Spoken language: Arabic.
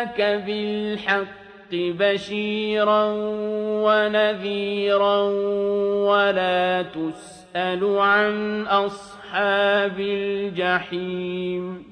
أرسلناك بالحق بشيرا ونذيرا ولا تسأل عن أصحاب الجحيم